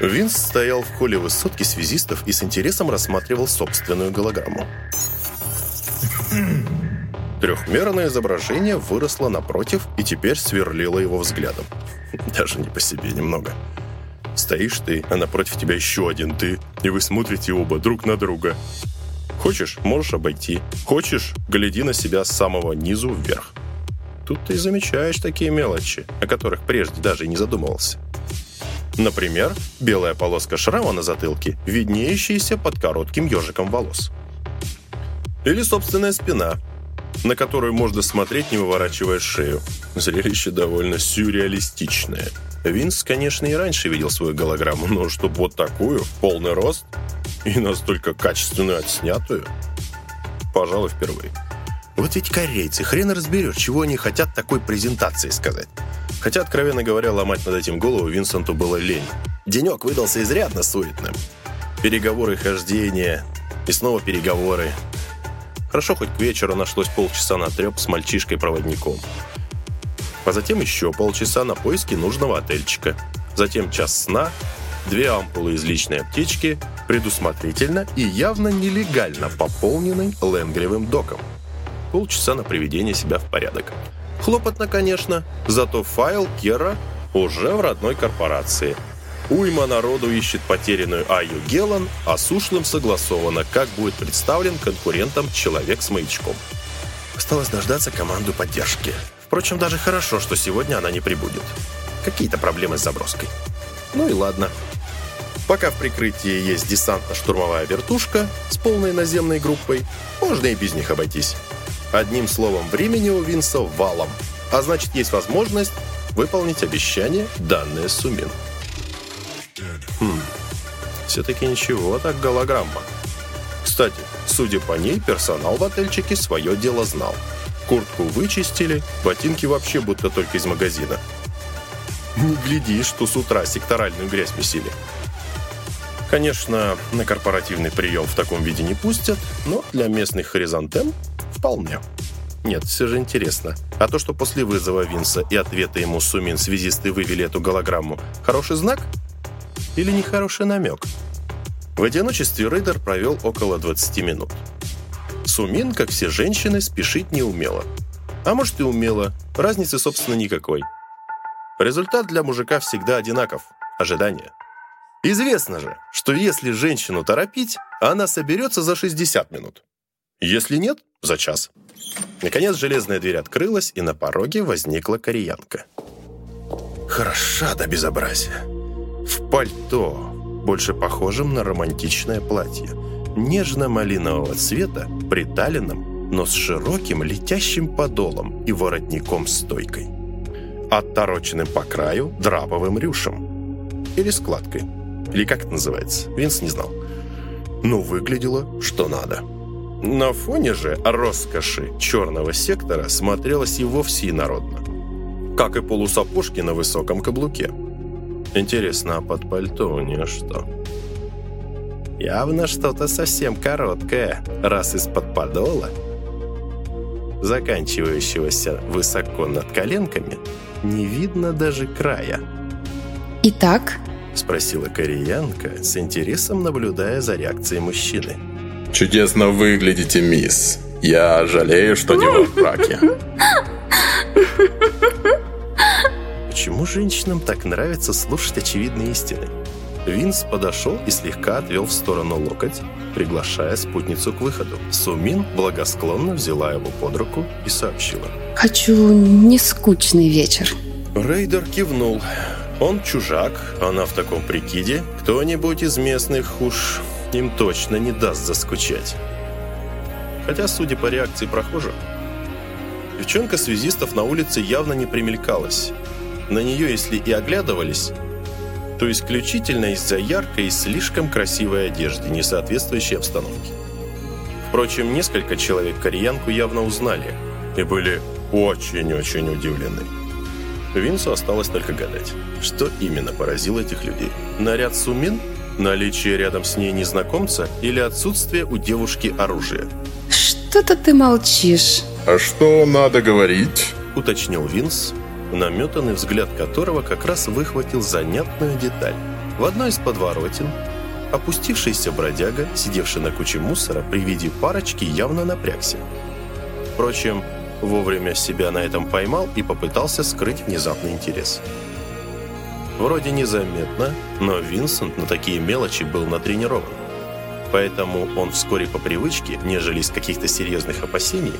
Винс стоял в холле высотки связистов и с интересом рассматривал собственную голограмму. Трехмерное изображение выросло напротив и теперь сверлило его взглядом. Даже не по себе немного. Стоишь ты, а напротив тебя еще один ты, и вы смотрите оба друг на друга. Хочешь, можешь обойти. Хочешь, гляди на себя с самого низу вверх. Тут ты замечаешь такие мелочи, о которых прежде даже и не задумывался. Например, белая полоска шрама на затылке, виднеющаяся под коротким ежиком волос. Или собственная спина, на которую можно смотреть, не выворачивая шею. Зрелище довольно сюрреалистичное. Винс, конечно, и раньше видел свою голограмму, но чтобы вот такую, полный рост и настолько качественную отснятую, пожалуй, впервые. Вот ведь корейцы, хрен разберешь, чего они хотят такой презентации сказать. Хотя, откровенно говоря, ломать над этим голову Винсенту было лень. Денек выдался изрядно суетным. Переговоры, хождения и снова переговоры. Хорошо, хоть к вечеру нашлось полчаса на треп с мальчишкой-проводником. А затем еще полчаса на поиски нужного отельчика. Затем час сна, две ампулы из личной аптечки, предусмотрительно и явно нелегально пополненный ленгревым доком. Полчаса на приведение себя в порядок. Хлопотно, конечно, зато файл Кера уже в родной корпорации. Уйма народу ищет потерянную Аю Гелан, а с ушлым согласовано, как будет представлен конкурентам человек с маячком. Осталось дождаться команду поддержки. Впрочем, даже хорошо, что сегодня она не прибудет. Какие-то проблемы с заброской. Ну и ладно. Пока в прикрытии есть десантно-штурмовая вертушка с полной наземной группой, можно и без них обойтись. Одним словом, времени у Винса валом, а значит, есть возможность выполнить обещание, данное Сумин. Хм, все-таки ничего так голограмма. Кстати, судя по ней, персонал в отельчике свое дело знал. Куртку вычистили, ботинки вообще будто только из магазина. Не гляди, что с утра секторальную грязь месили. Конечно, на корпоративный прием в таком виде не пустят, но для местных хоризонтем Вполне. Нет, все же интересно. А то, что после вызова Винса и ответа ему Сумин связисты вывели эту голограмму, хороший знак? Или нехороший намек? В одиночестве Рейдер провел около 20 минут. Сумин, как все женщины, спешить не умела. А может и умела, разницы, собственно, никакой. Результат для мужика всегда одинаков – ожидание. Известно же, что если женщину торопить, она соберется за 60 минут. Если нет, за час. Наконец железная дверь открылась, и на пороге возникла кореянка. Хороша до безобразия. В пальто, больше похожем на романтичное платье. Нежно-малинового цвета, приталенным, но с широким летящим подолом и воротником-стойкой. Оттороченным по краю драповым рюшем. Или складкой. Или как это называется, Винс не знал. Но выглядело, что надо. На фоне же роскоши черного сектора смотрелось и вовсе инородно. Как и полусапожки на высоком каблуке. Интересно, а под пальто у нее что? Явно что-то совсем короткое, раз из-под подола, заканчивающегося высоко над коленками, не видно даже края. «Итак?» – спросила кореянка, с интересом наблюдая за реакцией мужчины. Чудесно выглядите, мисс. Я жалею, что не во браке. Почему женщинам так нравится слушать очевидные истины? Винс подошел и слегка отвел в сторону локоть, приглашая спутницу к выходу. Сумин благосклонно взяла его под руку и сообщила. «Хочу нескучный вечер». Рейдер кивнул. Он чужак, она в таком прикиде. Кто-нибудь из местных уж им точно не даст заскучать. Хотя, судя по реакции прохожих, девчонка связистов на улице явно не примелькалась. На нее, если и оглядывались, то исключительно из-за яркой и слишком красивой одежды, не соответствующей обстановке. Впрочем, несколько человек кореянку явно узнали и были очень-очень удивлены. Винсу осталось только гадать, что именно поразило этих людей. Наряд Сумин – Наличие рядом с ней незнакомца или отсутствие у девушки оружия? Что-то ты молчишь. А что надо говорить? Уточнил Винс, наметанный взгляд которого как раз выхватил занятную деталь. В одной из подворотен опустившийся бродяга, сидевший на куче мусора, при виде парочки явно напрягся. Впрочем, вовремя себя на этом поймал и попытался скрыть внезапный интерес. Вроде незаметно, но Винсент на такие мелочи был натренирован. Поэтому он вскоре по привычке, нежели из каких-то серьезных опасений,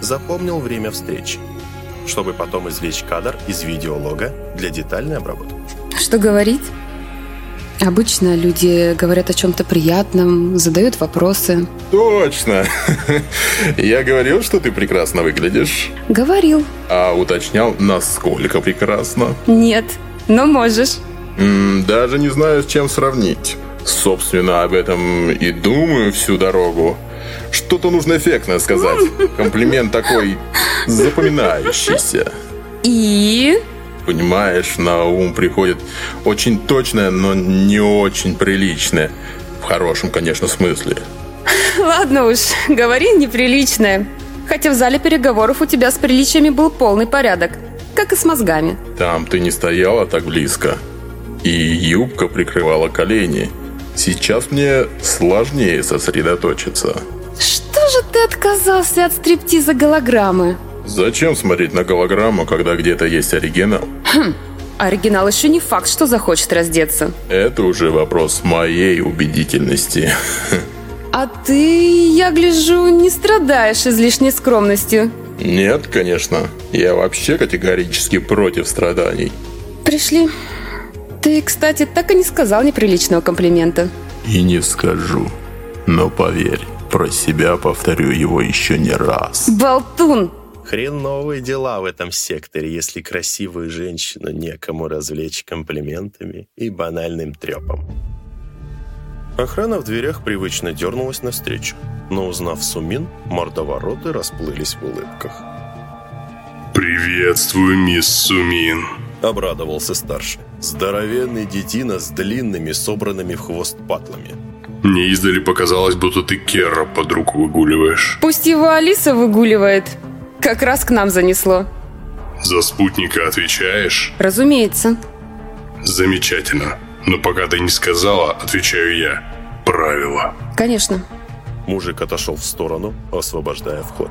запомнил время встречи, чтобы потом извлечь кадр из видеолога для детальной обработки. Что говорить? Обычно люди говорят о чем-то приятном, задают вопросы. Точно. Я говорил, что ты прекрасно выглядишь. Говорил. А уточнял, насколько прекрасно. Нет, но можешь. Даже не знаю, с чем сравнить. Собственно, об этом и думаю всю дорогу. Что-то нужно эффектное сказать. Комплимент такой запоминающийся. И... Понимаешь, на ум приходит очень точное, но не очень приличное. В хорошем, конечно, смысле. Ладно уж, говори неприличное. Хотя в зале переговоров у тебя с приличиями был полный порядок. Как и с мозгами. Там ты не стояла так близко. И юбка прикрывала колени. Сейчас мне сложнее сосредоточиться. Что же ты отказался от стриптиза голограммы? Зачем смотреть на голограмму, когда где-то есть оригинал? Оригинал еще не факт, что захочет раздеться. Это уже вопрос моей убедительности. А ты, я гляжу, не страдаешь излишней скромностью. Нет, конечно. Я вообще категорически против страданий. Пришли. Ты, кстати, так и не сказал неприличного комплимента. И не скажу. Но поверь, про себя повторю его еще не раз. Болтун! Хреновые дела в этом секторе, если красивую женщину некому развлечь комплиментами и банальным трепом. Охрана в дверях привычно дернулась навстречу, но узнав Сумин, мордовороты расплылись в улыбках. «Приветствую, мисс Сумин!» Обрадовался старший. Здоровенный детина с длинными, собранными в хвост патлами. Мне издали показалось, будто ты Керра под руку выгуливаешь. Пусть его Алиса выгуливает. Как раз к нам занесло. За спутника отвечаешь? Разумеется. Замечательно. Но пока ты не сказала, отвечаю я. Правило. Конечно. Мужик отошел в сторону, освобождая вход.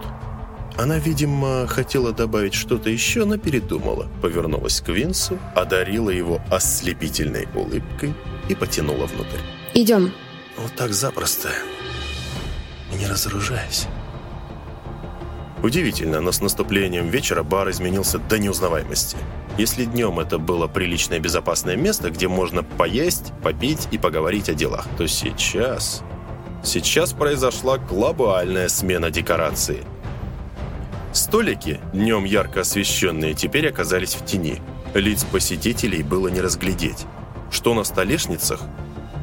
Она, видимо, хотела добавить что-то еще, но передумала. Повернулась к Винсу, одарила его ослепительной улыбкой и потянула внутрь. Идем. Вот так запросто. Не разоружаясь. Удивительно, но с наступлением вечера бар изменился до неузнаваемости. Если днем это было приличное безопасное место, где можно поесть, попить и поговорить о делах, то сейчас... Сейчас произошла глобальная смена декорации. Столики, днем ярко освещенные, теперь оказались в тени. Лиц посетителей было не разглядеть. Что на столешницах,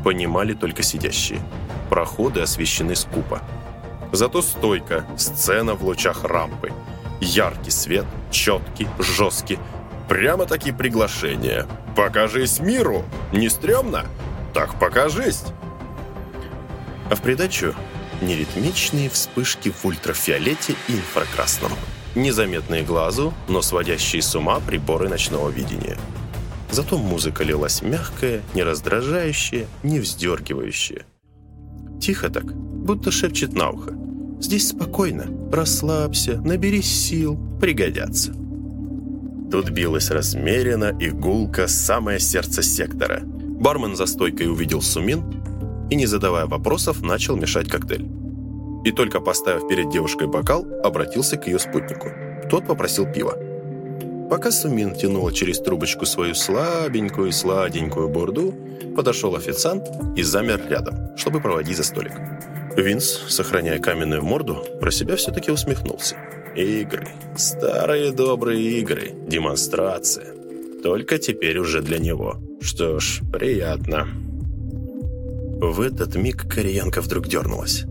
понимали только сидящие. Проходы освещены скупо. Зато стойка, сцена в лучах рампы. Яркий свет, четкий, жесткий. Прямо-таки приглашение. «Покажись миру! Не стрёмно? Так покажись!» А в придачу неритмичные вспышки в ультрафиолете и инфракрасном. Незаметные глазу, но сводящие с ума приборы ночного видения. Зато музыка лилась мягкая, не раздражающая, не вздергивающая. Тихо так, будто шепчет на ухо. Здесь спокойно, расслабься, наберись сил, пригодятся. Тут билось размеренно и гулко самое сердце сектора. Бармен за стойкой увидел Сумин и, не задавая вопросов, начал мешать коктейль. И только поставив перед девушкой бокал, обратился к ее спутнику. Тот попросил пива. Пока Сумин тянула через трубочку свою слабенькую и сладенькую бурду, подошел официант и замер рядом, чтобы проводить за столик. Винс, сохраняя каменную морду, про себя все-таки усмехнулся. Игры. Старые добрые игры. Демонстрация. Только теперь уже для него. Что ж, приятно. В этот миг Кореянка вдруг дернулась.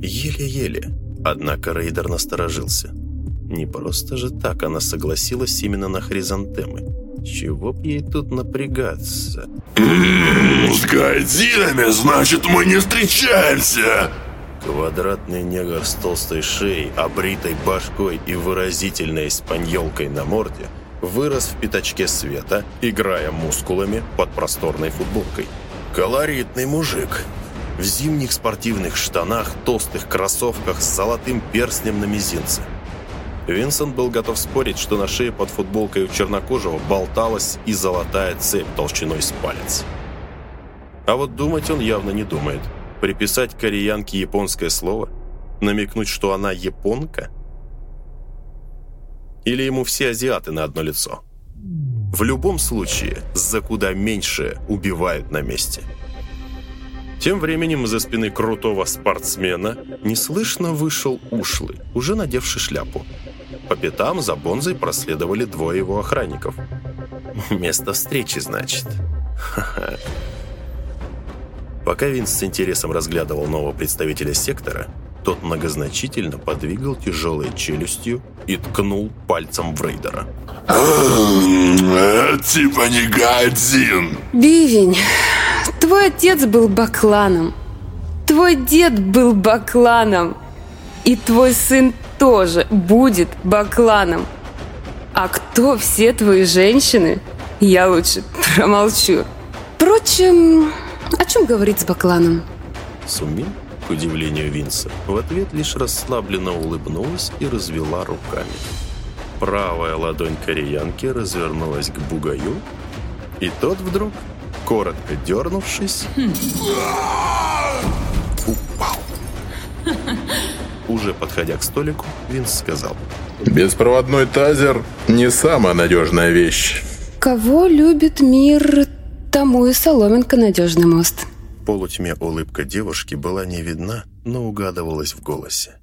Еле-еле. Однако Рейдер насторожился. Не просто же так она согласилась именно на хризантемы. Чего б ей тут напрягаться? С гайдзинами, значит, мы не встречаемся! Квадратный негр с толстой шеей, обритой башкой и выразительной испаньолкой на морде вырос в пятачке света, играя мускулами под просторной футболкой. Колоритный мужик. В зимних спортивных штанах, толстых кроссовках с золотым перстнем на мизинце. Винсент был готов спорить, что на шее под футболкой у чернокожего болталась и золотая цепь толщиной с палец. А вот думать он явно не думает. Приписать кореянке японское слово? Намекнуть, что она японка? Или ему все азиаты на одно лицо? В любом случае, за куда меньше убивают на месте. Тем временем из-за спины крутого спортсмена неслышно вышел ушлый, уже надевший шляпу. По пятам за Бонзой проследовали двое его охранников. Место встречи, значит. Ха-ха. Пока Винс с интересом разглядывал нового представителя сектора, тот многозначительно подвигал тяжелой челюстью и ткнул пальцем в рейдера. Типа не один. Бивень, твой отец был бакланом. Твой дед был бакланом. И твой сын тоже будет бакланом. А кто все твои женщины? Я лучше промолчу. Впрочем, о чем говорить с Бакланом? Суми, к удивлению Винса, в ответ лишь расслабленно улыбнулась и развела руками. Правая ладонь кореянки развернулась к бугаю, и тот вдруг, коротко дернувшись, упал. Уже подходя к столику, Винс сказал. Беспроводной тазер не самая надежная вещь. Кого любит мир, тому и соломинка надежный мост. Полутьме улыбка девушки была не видна, но угадывалась в голосе.